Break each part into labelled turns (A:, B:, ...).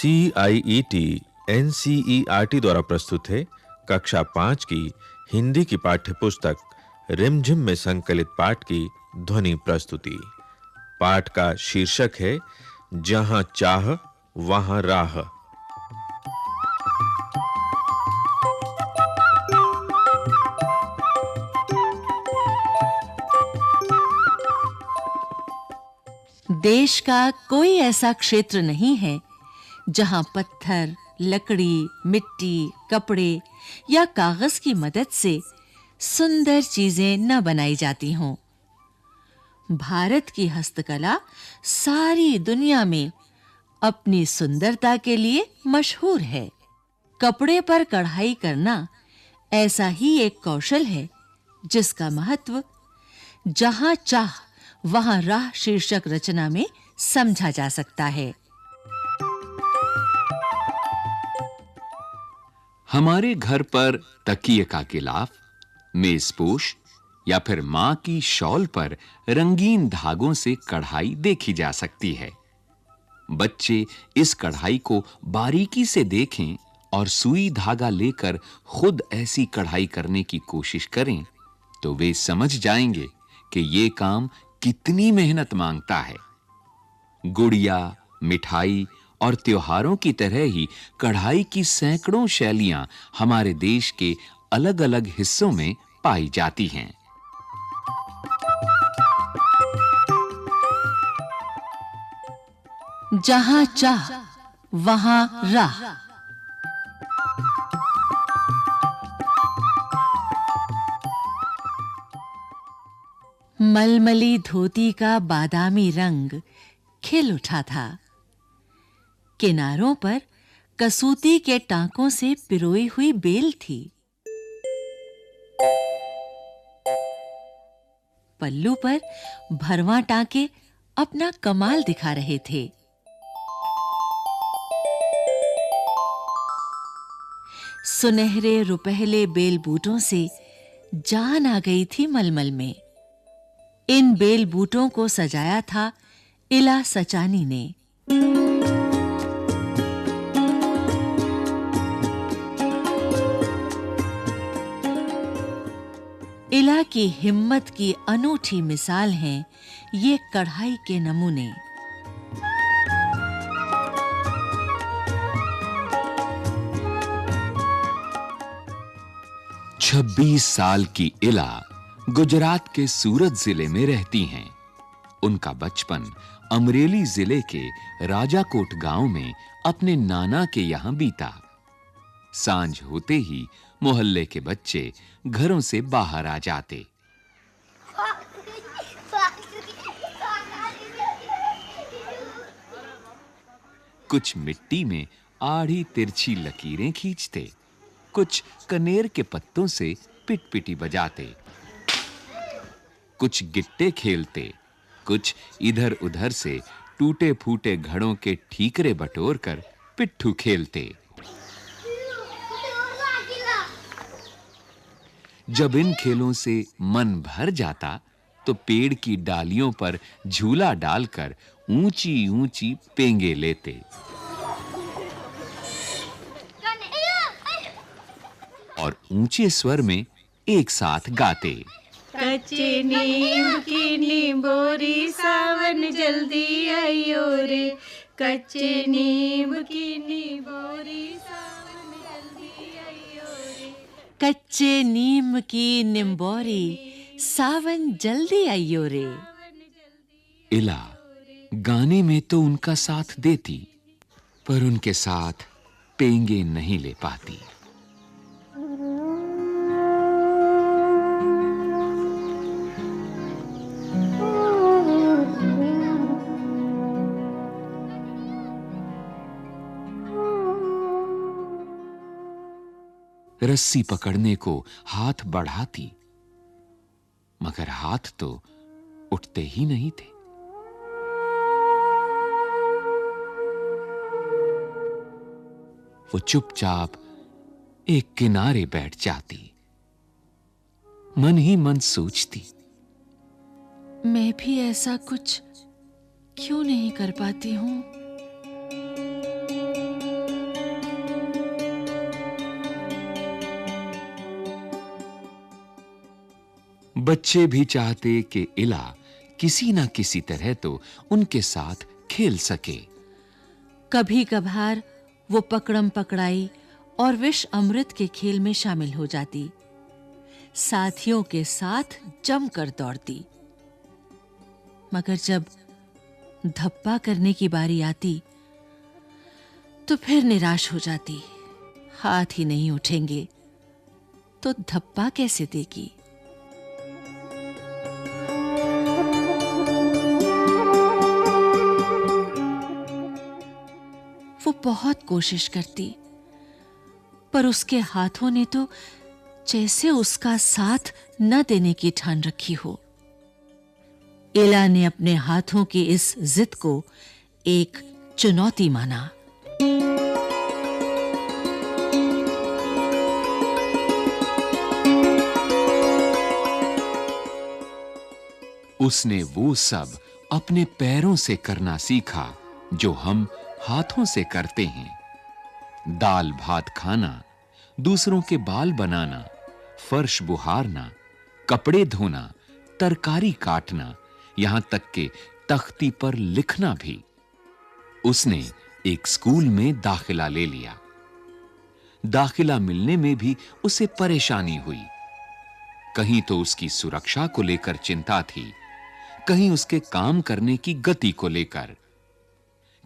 A: C I E T N C E R T द्वारा प्रस्तुत है कक्षा पाँच की हिंदी की पाठ्य पुस्तक रिमझिम में संकलित पाठ की ध्वनि प्रस्तुति। पाठ का शीर्षक है, जहाँ चाह, वहाँ राह।
B: देश का कोई ऐसा क्षेत्र नहीं है जहाँ पत्थर, लकड़ी, मिट्टी, कपड़े या कागज़ की मदद से सुंदर चीज़ें न बनाई जाती हों। भारत की हस्तकला सारी दुनिया में अपनी सुंदरता के लिए मशहूर है। कपड़े पर कढ़ाई करना ऐसा ही एक कौशल है, जिसका महत्व जहाँ चाह, वहाँ राह शीर्षक रचना में समझा जा सकता है।
C: हमारे घर पर तकिए का गिलाफ, मेजपोश या फिर माँ की शॉल पर रंगीन धागों से कढ़ाई देखी जा सकती है। बच्चे इस कढ़ाई को बारीकी से देखें और सुई धागा लेकर खुद ऐसी कढ़ाई करने की कोशिश करें तो वे समझ जाएँगे कि यह काम कितनी मेहनत माँगता है। गुड़िया, मिठाई और त्योहारों की तरह ही कढ़ाई की सैकड़ों शैलियाँ हमारे देश के अलग-अलग हिस्सों में पाई जाती हैं।
B: जहाँ चाह, वहाँ राह। मलमली धोती का बादामी रंग खिल उठा था। किनारों पर कसूती के टांकों से पिरोई हुई बेल थी। पल्लू पर भरवा टांके अपना कमाल दिखा रहे थे। सुनहरे रुपहले बेल बूटों से जान आ गई थी मलमल में। इन बेल बूटों को सजाया था इला सचानी ने। इला की हिम्मत की अनूठी मिसाल हैं ये कढ़ाई के नमूने।
C: 26 साल की इला गुजरात के सूरत ज़िले में रहती हैं। उनका बचपन अमरेली ज़िले के राजाकोट गाँव में अपने नाना के यहाँ बीता। साँझ होते ही मोहल्ले के बच्चे घरों से बाहर आ जाते। कुछ मिट्टी में आड़ी तिरछी लकीरें खींचते, कुछ कनेर के पत्तों से पिटपिटी बजाते, कुछ गिट्टे खेलते, कुछ इधर-उधर से टूटे-फूटे घड़ों के ठीकरे बटोर कर पिट्ठू खेलते। जब इन खेलों से मन भर जाता तो पेड़ की डालियों पर झूला डालकर ऊंची-ऊंची पेंगे लेते। और ऊँचे स्वर में एक साथ गाते।
D: कच्चे नीम की नींबोरी, सावन जल्दी आइयो रे कच्चे नीम की नींबोरी
B: कच्चे नीम की निम्बोरी, सावन जल्दी आइयो रे।
C: इला, गाने में तो उनका साथ देती, पर उनके साथ पेंगे नहीं ले पाती। रस्सी पकड़ने को हाथ बढ़ाती, मगर हाथ तो उठते ही नहीं थे। वो चुपचाप एक किनारे बैठ जाती, मन ही मन सोचती।
B: मैं भी ऐसा कुछ क्यों नहीं कर पाती हूँ?
C: बच्चे भी चाहते कि इला किसी ना किसी तरह तो उनके साथ खेल सके।
B: कभी कभार वो पकड़म पकड़ाई और विष अमृत के खेल में शामिल हो जाती। साथियों के साथ जमकर दौड़ती। मगर जब धप्पा करने की बारी आती तो फिर निराश हो जाती। हाथ ही नहीं उठेंगे तो धप्पा कैसे देगी? बहुत कोशिश करती, पर उसके हाथों ने तो जैसे उसका साथ न देने की ठान रखी हो। एला ने अपने हाथों की इस जिद को एक चुनौती माना।
C: उसने वो सब अपने पैरों से करना सीखा जो हम हाथों से करते हैं। दाल भात खाना, दूसरों के बाल बनाना, फर्श बुहारना, कपड़े धोना, तरकारी काटना, यहाँ तक कि तख्ती पर लिखना भी। उसने एक स्कूल में दाखिला ले लिया। दाखिला मिलने में भी उसे परेशानी हुई। कहीं तो उसकी सुरक्षा को लेकर चिंता थी, कहीं उसके काम करने की गति को लेकर।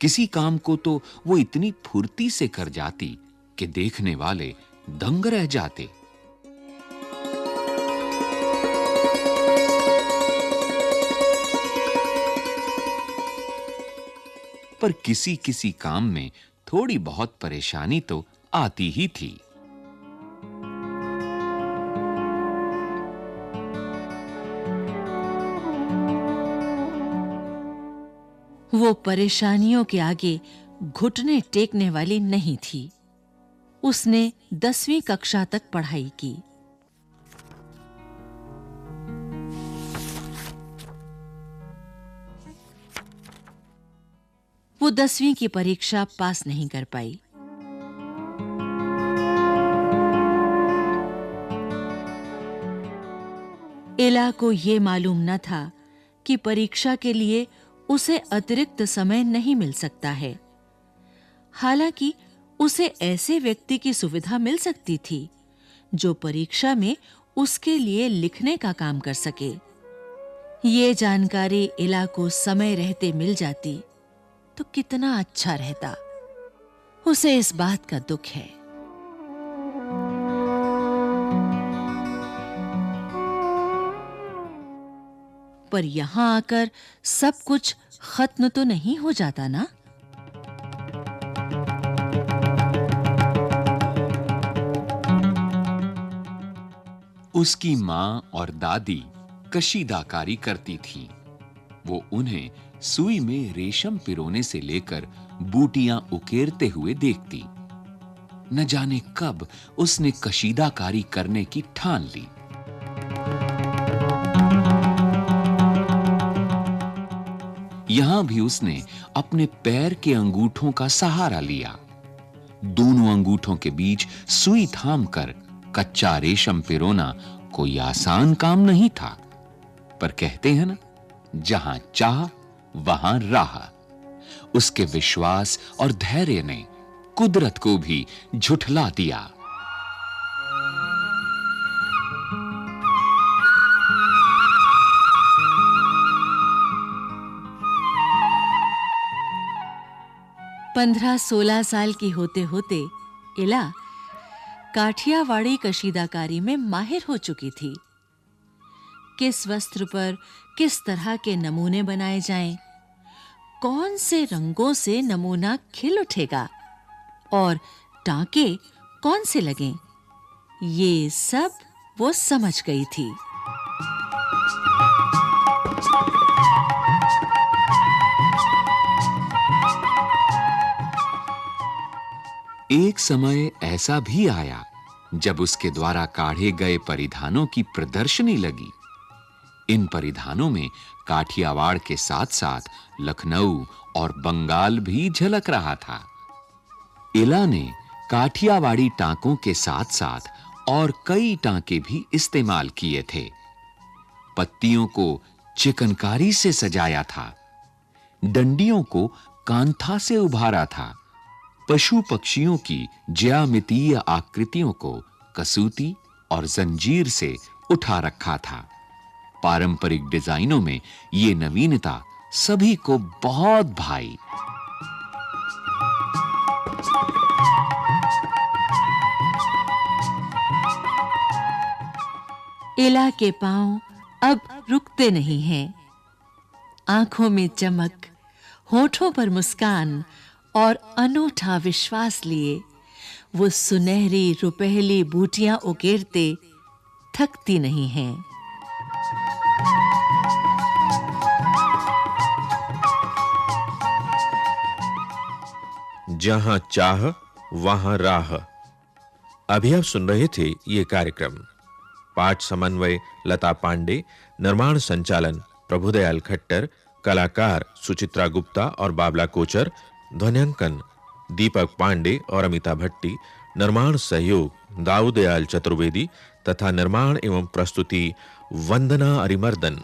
C: किसी काम को तो वो इतनी फुर्ती से कर जाती कि देखने वाले दंग रह जाते। पर किसी किसी काम में थोड़ी बहुत परेशानी तो आती ही थी।
B: वो परेशानियों के आगे घुटने टेकने वाली नहीं थी। उसने दसवीं कक्षा तक पढ़ाई की। वो दसवीं की परीक्षा पास नहीं कर पाई। एला को यह मालूम न था कि परीक्षा के लिए उसे अतिरिक्त समय नहीं मिल सकता है। हालाँकि, उसे ऐसे व्यक्ति की सुविधा मिल सकती थी, जो परीक्षा में उसके लिए लिखने का काम कर सके। ये जानकारी इला को समय रहते मिल जाती तो कितना अच्छा रहता। उसे इस बात का दुख है। पर यहाँ आकर सब कुछ खत्म तो नहीं हो जाता ना?
C: उसकी माँ और दादी कशीदाकारी करती थीं। वो उन्हें सुई में रेशम पिरोने से लेकर बूटियाँ उकेरते हुए देखती। न जाने कब उसने कशीदाकारी करने की ठान ली। यहाँ भी उसने अपने पैर के अंगूठों का सहारा लिया। दोनों अंगूठों के बीच सुई थामकर कच्चा रेशम पिरोना कोई आसान काम नहीं था। पर कहते हैं ना, जहाँ चाह, वहाँ राह। उसके विश्वास और धैर्य ने कुदरत को भी झुठला दिया।
B: पंद्रह सोलह साल की होते होते इला काठियावाड़ी कशीदाकारी में माहिर हो चुकी थी। किस वस्त्र पर किस तरह के नमूने बनाए जाएँ, कौन से रंगों से नमूना खिल उठेगा? और टांके कौन से लगें? ये सब वो समझ गई थी।
C: एक समय ऐसा भी आया जब उसके द्वारा काढ़े गए परिधानों की प्रदर्शनी लगी। इन परिधानों में काठियावाड़ के साथ-साथ लखनऊ और बंगाल भी झलक रहा था। इला ने काठियावाड़ी टांकों के साथ-साथ और कई टांके भी इस्तेमाल किए थे। पत्तियों को चिकनकारी से सजाया था। डंडियों को कांथा से उभारा था। पशु पक्षियों की ज्यामितीय आकृतियों को कसूती और जंजीर से उठा रखा था। पारंपरिक डिजाइनों में ये नवीनता सभी को बहुत भाई।
B: एला के पाँव अब रुकते नहीं हैं। आँखों में चमक, होठों पर मुस्कान और अनूठा विश्वास लिए। वो सुनहरी रुपहली बूटियाँ उकेरते थकती नहीं हैं।
A: जहाँ चाह, वहाँ राह। अभी आप सुन रहे थे ये कार्यक्रम। पाठ समन्वय, लता पांडे, निर्माण संचालन, प्रभुदयाल खट्टर, कलाकार सुचित्रा गुप्ता और बाबला कोचर ध्वनियांकन, दीपक पांडे और अमिता भट्टी, निर्माण सहयोग, दाऊदयाल चतुर्वेदी तथा निर्माण एवं प्रस्तुति वंदना अरिमर्दन।